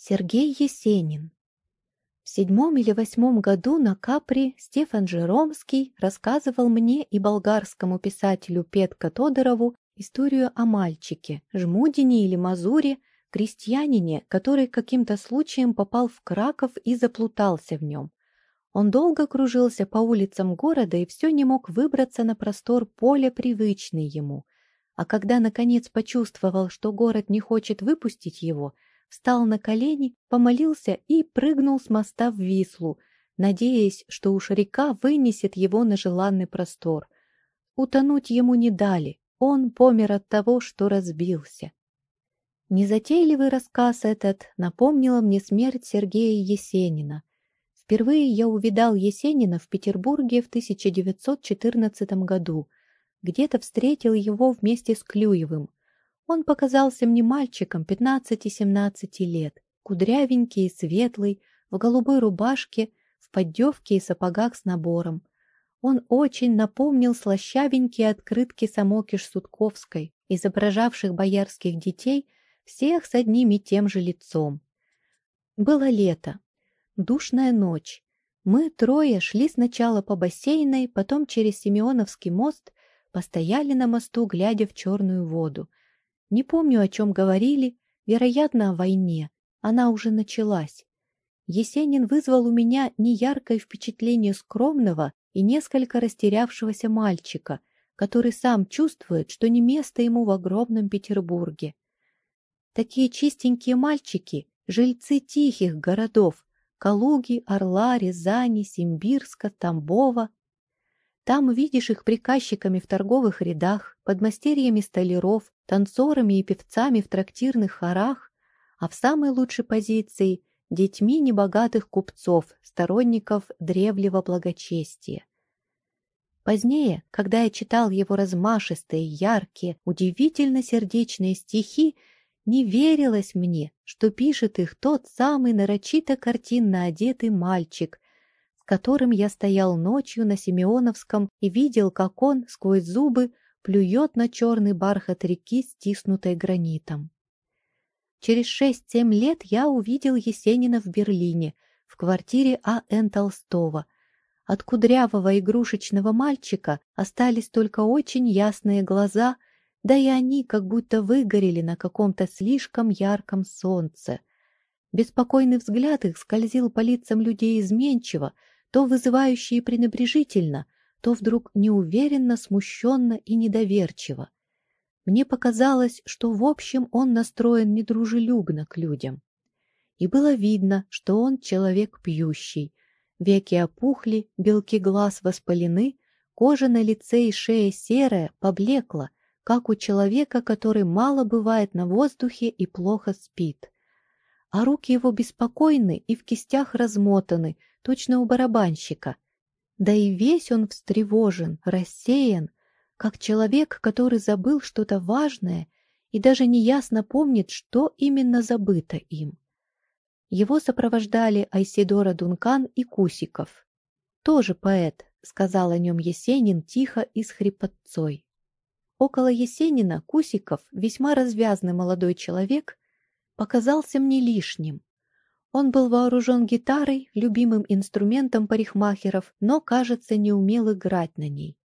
Сергей Есенин В седьмом или восьмом году на Капри Стефан Жеромский рассказывал мне и болгарскому писателю Петко Тодорову историю о мальчике, жмудине или мазуре, крестьянине, который каким-то случаем попал в Краков и заплутался в нем. Он долго кружился по улицам города и все не мог выбраться на простор поля, привычный ему. А когда, наконец, почувствовал, что город не хочет выпустить его – встал на колени, помолился и прыгнул с моста в Вислу, надеясь, что уж река вынесет его на желанный простор. Утонуть ему не дали, он помер от того, что разбился. Незатейливый рассказ этот напомнила мне смерть Сергея Есенина. Впервые я увидал Есенина в Петербурге в 1914 году. Где-то встретил его вместе с Клюевым. Он показался мне мальчиком 15-17 лет, кудрявенький и светлый, в голубой рубашке, в поддевке и сапогах с набором. Он очень напомнил слащавенькие открытки Самокиш Судковской, изображавших боярских детей, всех с одним и тем же лицом. Было лето, душная ночь. Мы трое шли сначала по бассейной, потом через Симеоновский мост, постояли на мосту, глядя в черную воду. Не помню, о чем говорили, вероятно, о войне. Она уже началась. Есенин вызвал у меня неяркое впечатление скромного и несколько растерявшегося мальчика, который сам чувствует, что не место ему в огромном Петербурге. Такие чистенькие мальчики — жильцы тихих городов — Калуги, Орла, Рязани, Симбирска, Тамбова, там видишь их приказчиками в торговых рядах, подмастерьями столяров, танцорами и певцами в трактирных хорах, а в самой лучшей позиции – детьми небогатых купцов, сторонников древнего благочестия. Позднее, когда я читал его размашистые, яркие, удивительно сердечные стихи, не верилось мне, что пишет их тот самый нарочито картинно одетый мальчик, которым я стоял ночью на Симеоновском и видел, как он сквозь зубы плюет на черный бархат реки, стиснутой гранитом. Через шесть-семь лет я увидел Есенина в Берлине, в квартире А.Н. Толстого. От кудрявого игрушечного мальчика остались только очень ясные глаза, да и они как будто выгорели на каком-то слишком ярком солнце. Беспокойный взгляд их скользил по лицам людей изменчиво, то вызывающе и пренебрежительно, то вдруг неуверенно, смущенно и недоверчиво. Мне показалось, что в общем он настроен недружелюбно к людям. И было видно, что он человек пьющий. Веки опухли, белки глаз воспалены, кожа на лице и шее серая, поблекла, как у человека, который мало бывает на воздухе и плохо спит. А руки его беспокойны и в кистях размотаны, точно у барабанщика. Да и весь он встревожен, рассеян, как человек, который забыл что-то важное и даже неясно помнит, что именно забыто им. Его сопровождали Айсидора Дункан и Кусиков. «Тоже поэт», — сказал о нем Есенин тихо и с хрипотцой. Около Есенина Кусиков, весьма развязный молодой человек, показался мне лишним. Он был вооружен гитарой, любимым инструментом парикмахеров, но, кажется, не умел играть на ней.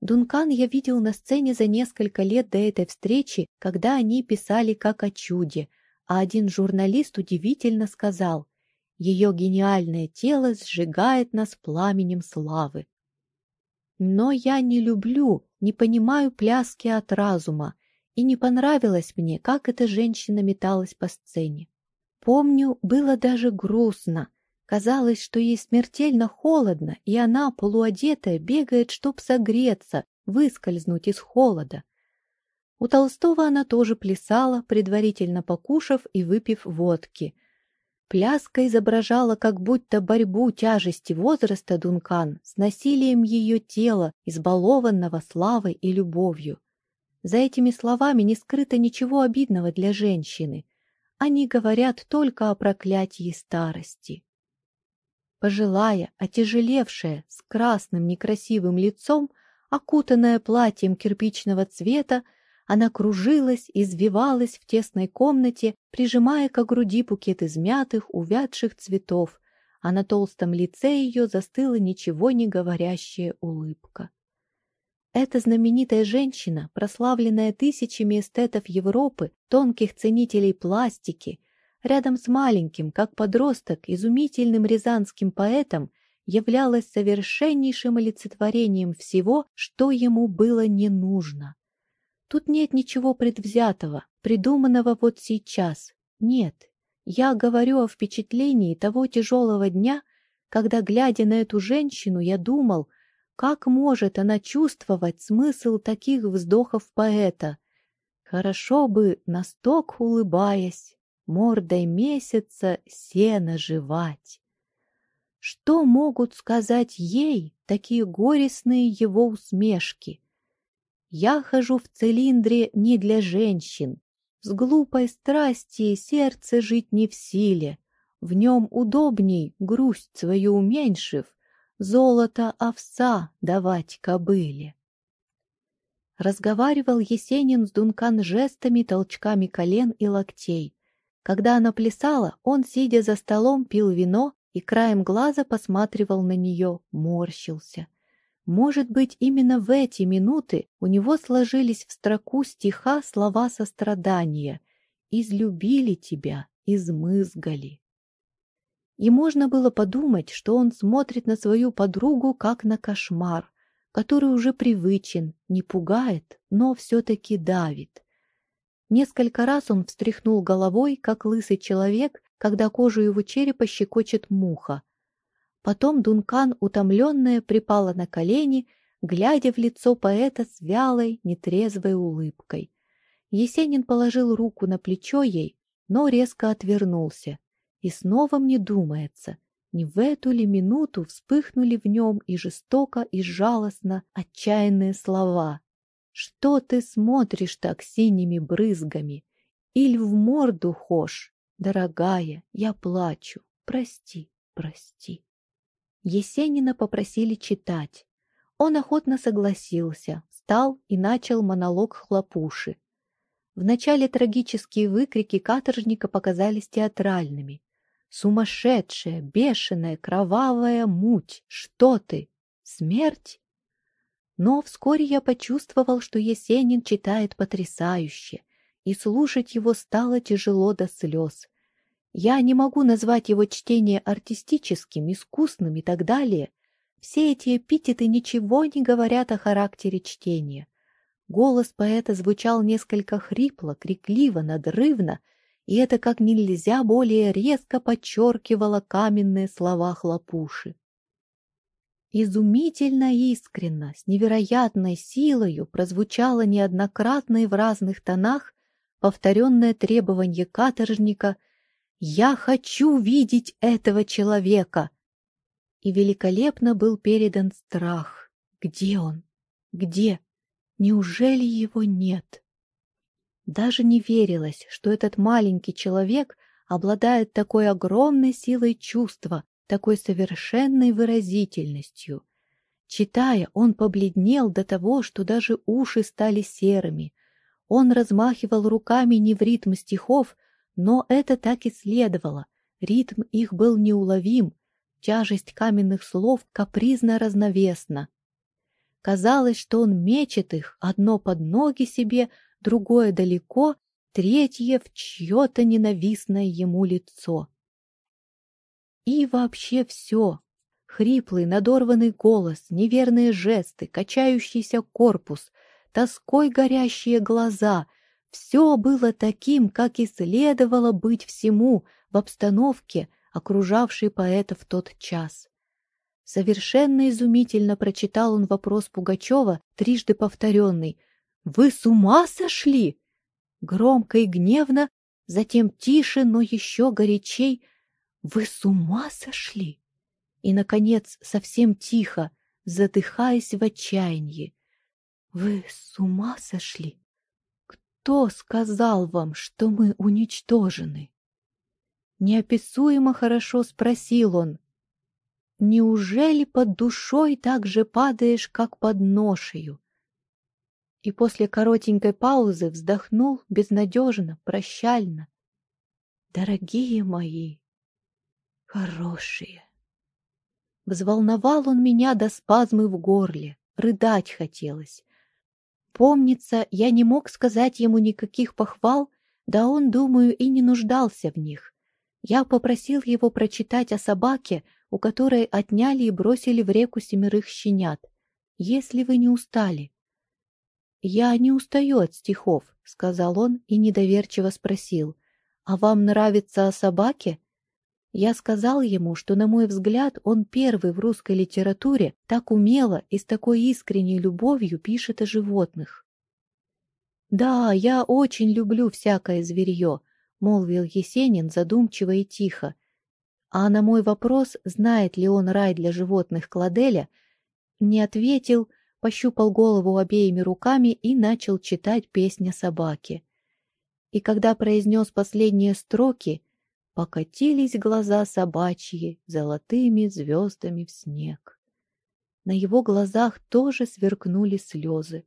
Дункан я видел на сцене за несколько лет до этой встречи, когда они писали как о чуде, а один журналист удивительно сказал «Ее гениальное тело сжигает нас пламенем славы». Но я не люблю, не понимаю пляски от разума, и не понравилось мне, как эта женщина металась по сцене. Помню, было даже грустно. Казалось, что ей смертельно холодно, и она, полуодетая, бегает, чтоб согреться, выскользнуть из холода. У Толстого она тоже плясала, предварительно покушав и выпив водки. Пляска изображала как будто борьбу тяжести возраста Дункан с насилием ее тела, избалованного славой и любовью. За этими словами не скрыто ничего обидного для женщины они говорят только о проклятии старости. Пожилая, отяжелевшая, с красным некрасивым лицом, окутанная платьем кирпичного цвета, Она кружилась, извивалась в тесной комнате, прижимая к груди букет измятых, увядших цветов, а на толстом лице ее застыла ничего не говорящая улыбка. Эта знаменитая женщина, прославленная тысячами эстетов Европы, тонких ценителей пластики, рядом с маленьким, как подросток, изумительным рязанским поэтом, являлась совершеннейшим олицетворением всего, что ему было не нужно. Тут нет ничего предвзятого, придуманного вот сейчас. Нет, я говорю о впечатлении того тяжелого дня, когда, глядя на эту женщину, я думал, как может она чувствовать смысл таких вздохов поэта? Хорошо бы, насток улыбаясь, мордой месяца сено жевать. Что могут сказать ей такие горестные его усмешки? Я хожу в цилиндре не для женщин. С глупой страсти сердце жить не в силе. В нем удобней, грусть свою уменьшив, Золото овса давать кобыле. Разговаривал Есенин с Дункан жестами, толчками колен и локтей. Когда она плясала, он, сидя за столом, пил вино и краем глаза посматривал на нее, морщился. Может быть, именно в эти минуты у него сложились в строку стиха слова сострадания «Излюбили тебя, измызгали». И можно было подумать, что он смотрит на свою подругу как на кошмар, который уже привычен, не пугает, но все-таки давит. Несколько раз он встряхнул головой, как лысый человек, когда кожу его черепа щекочет муха, Потом Дункан, утомленная, припала на колени, глядя в лицо поэта с вялой, нетрезвой улыбкой. Есенин положил руку на плечо ей, но резко отвернулся. И снова мне думается, не в эту ли минуту вспыхнули в нем и жестоко, и жалостно отчаянные слова. «Что ты смотришь так синими брызгами? Иль в морду хошь? Дорогая, я плачу, прости, прости». Есенина попросили читать. Он охотно согласился, встал и начал монолог хлопуши. Вначале трагические выкрики каторжника показались театральными. «Сумасшедшая, бешеная, кровавая муть! Что ты? Смерть?» Но вскоре я почувствовал, что Есенин читает потрясающе, и слушать его стало тяжело до слез. Я не могу назвать его чтение артистическим, искусным и так далее. Все эти эпитеты ничего не говорят о характере чтения. Голос поэта звучал несколько хрипло, крикливо, надрывно, и это как нельзя более резко подчеркивало каменные слова хлопуши. Изумительно искренно, с невероятной силою прозвучало неоднократно и в разных тонах повторенное требование каторжника — я хочу видеть этого человека!» И великолепно был передан страх. Где он? Где? Неужели его нет? Даже не верилось, что этот маленький человек обладает такой огромной силой чувства, такой совершенной выразительностью. Читая, он побледнел до того, что даже уши стали серыми. Он размахивал руками не в ритм стихов, но это так и следовало. Ритм их был неуловим, тяжесть каменных слов капризно разновесна. Казалось, что он мечет их, одно под ноги себе, другое далеко, третье в чье-то ненавистное ему лицо. И вообще все. Хриплый, надорванный голос, неверные жесты, качающийся корпус, тоской горящие глаза — все было таким, как и следовало быть всему в обстановке, окружавшей поэта в тот час. Совершенно изумительно прочитал он вопрос Пугачева, трижды повторенный. «Вы с ума сошли?» Громко и гневно, затем тише, но еще горячей. «Вы с ума сошли?» И, наконец, совсем тихо, задыхаясь в отчаянии. «Вы с ума сошли?» Кто сказал вам, что мы уничтожены? Неописуемо хорошо спросил он. Неужели под душой так же падаешь, как под ношею? И после коротенькой паузы вздохнул безнадежно, прощально. «Дорогие мои, хорошие!» Взволновал он меня до спазмы в горле, рыдать хотелось. Помнится, я не мог сказать ему никаких похвал, да он, думаю, и не нуждался в них. Я попросил его прочитать о собаке, у которой отняли и бросили в реку семерых щенят. Если вы не устали. «Я не устаю от стихов», — сказал он и недоверчиво спросил. «А вам нравится о собаке?» Я сказал ему, что, на мой взгляд, он первый в русской литературе так умело и с такой искренней любовью пишет о животных. «Да, я очень люблю всякое зверье», — молвил Есенин задумчиво и тихо. А на мой вопрос, знает ли он рай для животных Кладеля, не ответил, пощупал голову обеими руками и начал читать песня собаки. И когда произнес последние строки, покатились глаза собачьи золотыми звездами в снег. На его глазах тоже сверкнули слезы.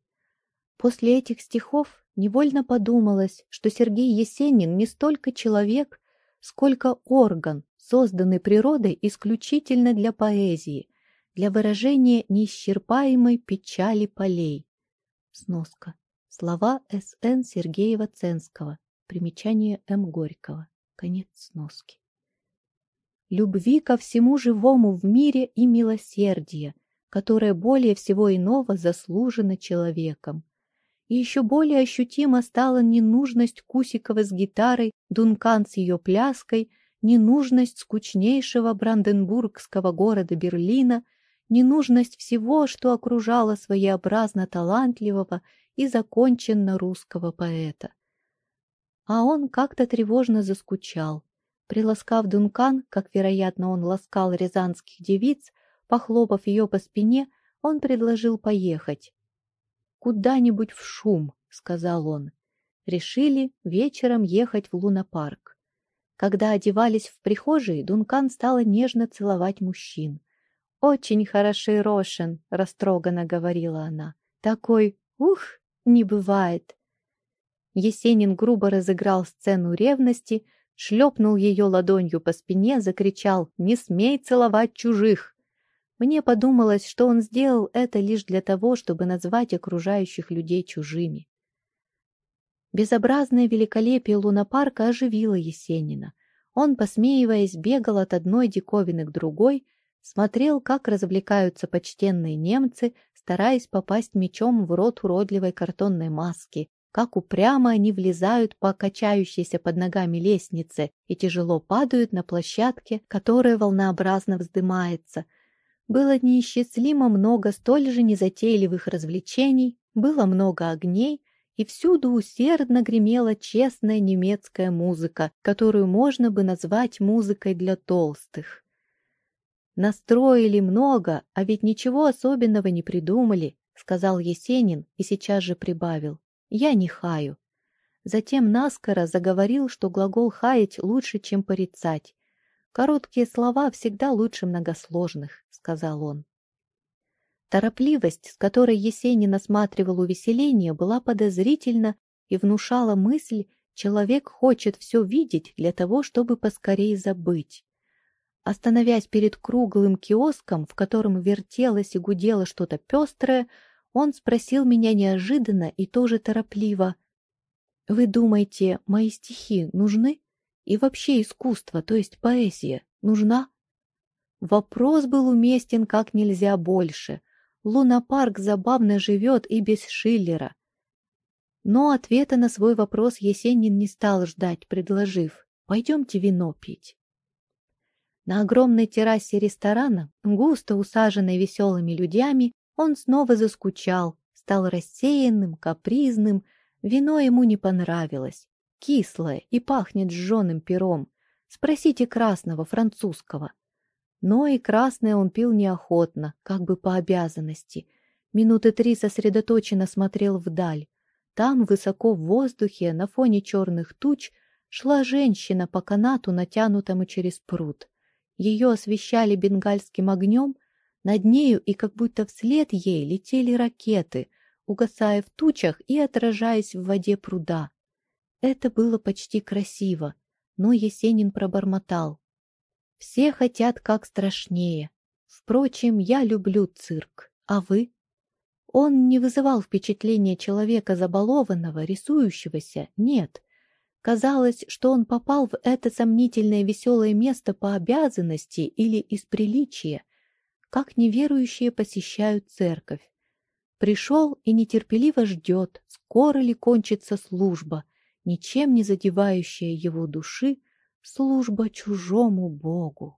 После этих стихов невольно подумалось, что Сергей Есенин не столько человек, сколько орган, созданный природой исключительно для поэзии, для выражения неисчерпаемой печали полей. Сноска. Слова С.Н. Сергеева-Ценского. Примечание М. Горького. Конец сноски. Любви ко всему живому в мире и милосердия, которое более всего иного заслужено человеком. И еще более ощутимо стала ненужность Кусикова с гитарой, Дункан с ее пляской, ненужность скучнейшего бранденбургского города Берлина, ненужность всего, что окружало своеобразно талантливого и законченно русского поэта. А он как-то тревожно заскучал. Приласкав Дункан, как, вероятно, он ласкал рязанских девиц, похлопав ее по спине, он предложил поехать. «Куда-нибудь в шум», — сказал он. Решили вечером ехать в лунопарк. Когда одевались в прихожей, Дункан стала нежно целовать мужчин. «Очень хороший Рошен», — растроганно говорила она. «Такой, ух, не бывает. Есенин грубо разыграл сцену ревности, шлепнул ее ладонью по спине, закричал «Не смей целовать чужих!». Мне подумалось, что он сделал это лишь для того, чтобы назвать окружающих людей чужими. Безобразное великолепие лунопарка оживило Есенина. Он, посмеиваясь, бегал от одной диковины к другой, смотрел, как развлекаются почтенные немцы, стараясь попасть мечом в рот уродливой картонной маски, как упрямо они влезают по качающейся под ногами лестнице и тяжело падают на площадке, которая волнообразно вздымается. Было неисчислимо много столь же незатейливых развлечений, было много огней, и всюду усердно гремела честная немецкая музыка, которую можно бы назвать музыкой для толстых. «Настроили много, а ведь ничего особенного не придумали», — сказал Есенин и сейчас же прибавил. Я не хаю. Затем наскоро заговорил, что глагол «хаять» лучше, чем «порицать». «Короткие слова всегда лучше многосложных», — сказал он. Торопливость, с которой Есенин осматривал увеселение, была подозрительна и внушала мысль, человек хочет все видеть для того, чтобы поскорее забыть. Остановясь перед круглым киоском, в котором вертелось и гудело что-то пестрое, он спросил меня неожиданно и тоже торопливо. «Вы думаете, мои стихи нужны? И вообще искусство, то есть поэзия, нужна?» Вопрос был уместен как нельзя больше. Лунопарк забавно живет и без Шиллера. Но ответа на свой вопрос Есенин не стал ждать, предложив «Пойдемте вино пить». На огромной террасе ресторана, густо усаженной веселыми людьми, он снова заскучал, стал рассеянным, капризным, вино ему не понравилось. Кислое и пахнет сжженным пером. Спросите красного, французского. Но и красное он пил неохотно, как бы по обязанности. Минуты три сосредоточенно смотрел вдаль. Там, высоко в воздухе, на фоне черных туч, шла женщина по канату, натянутому через пруд. Ее освещали бенгальским огнем, над нею и как будто вслед ей летели ракеты, угасая в тучах и отражаясь в воде пруда. Это было почти красиво, но Есенин пробормотал. Все хотят как страшнее. Впрочем, я люблю цирк. А вы? Он не вызывал впечатления человека забалованного, рисующегося, нет. Казалось, что он попал в это сомнительное веселое место по обязанности или из приличия, как неверующие посещают церковь. Пришел и нетерпеливо ждет, скоро ли кончится служба, ничем не задевающая его души, служба чужому Богу.